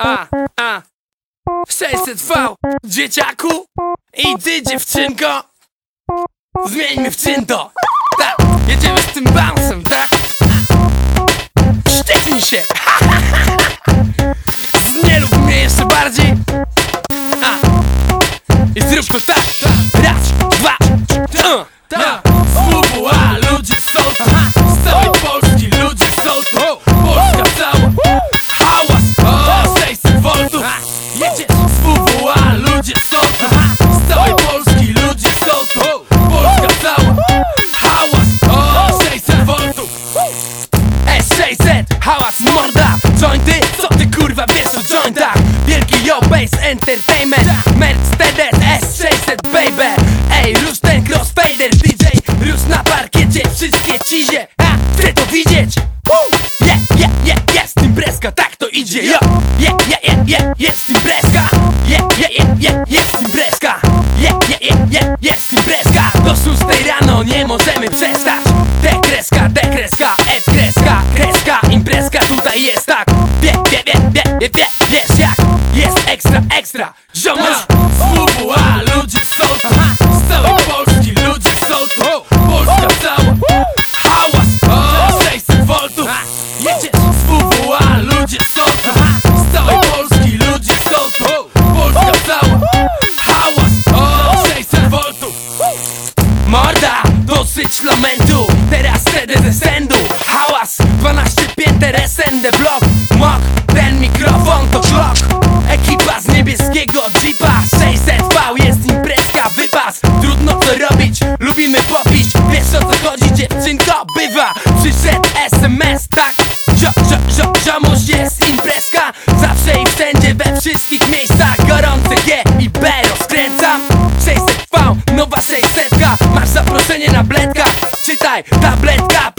A, a. 600 V, dzieciaku. I ty dziewczynko. Zmieńmy w cynto Tak, jedziemy z tym bouncem, tak? Sztyknij się. Znielub mnie jeszcze bardziej. A. I zrób to tak. Raz, dwa, uh, tak. Z WWA ludzie są. Tu Bass entertainment Mercedes S600 baby Ej, rusz ten crossfader DJ Rusz na parkiecie, wszystkie cizie A, chcę to widzieć Woo! Yeah, yeah, yeah, jest imprezka, tak to idzie yo Yeah, yeah, yeah, yeah, jest imprezka Yeah, yeah, yeah, yeah, jest imprezka Yeah, yeah, yeah, yeah, jest imprezka Do szóstej rano nie możemy przestać D kreska, D kreska, F kreska, kreska Imprezka tutaj jest tak Wie, wie, wie, wie, wie, wie, wiesz jak ekstra, ekstra. Ziomuś z WWA ludzie są tu. Z całej Polski ludzie są tu. Polska cała. Hałas, o 600 voltów. Jedziesz z WWA ludzie są tu. Z całej Polski ludzie są tu. Polska cała. Hałas, o 600 voltów. Morda, dosyć lamentu. Teraz wtedy ze sędu. Hałas, 12 pięter SND blok Zawsze i wszędzie, we wszystkich miejscach. Gorące G i B rozkręcam. 600V, nowa 600 Masz zaproszenie na bledkach Czytaj, tabletka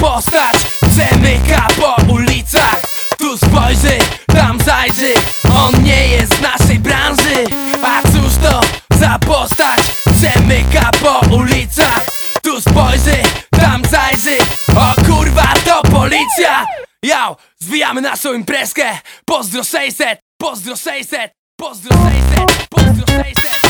postać. Przemyka po ulicach. Tu spojrzy, tam zajrzy. On nie jest z naszej branży. A cóż to za postać? Przemyka po ulicach. Tu spojrzy, tam zajrzy. O kurwa to policja. Jał, zwijamy naszą imprezkę. Pozdro 600, pozdro 600 Pozdro 600, pozdro 600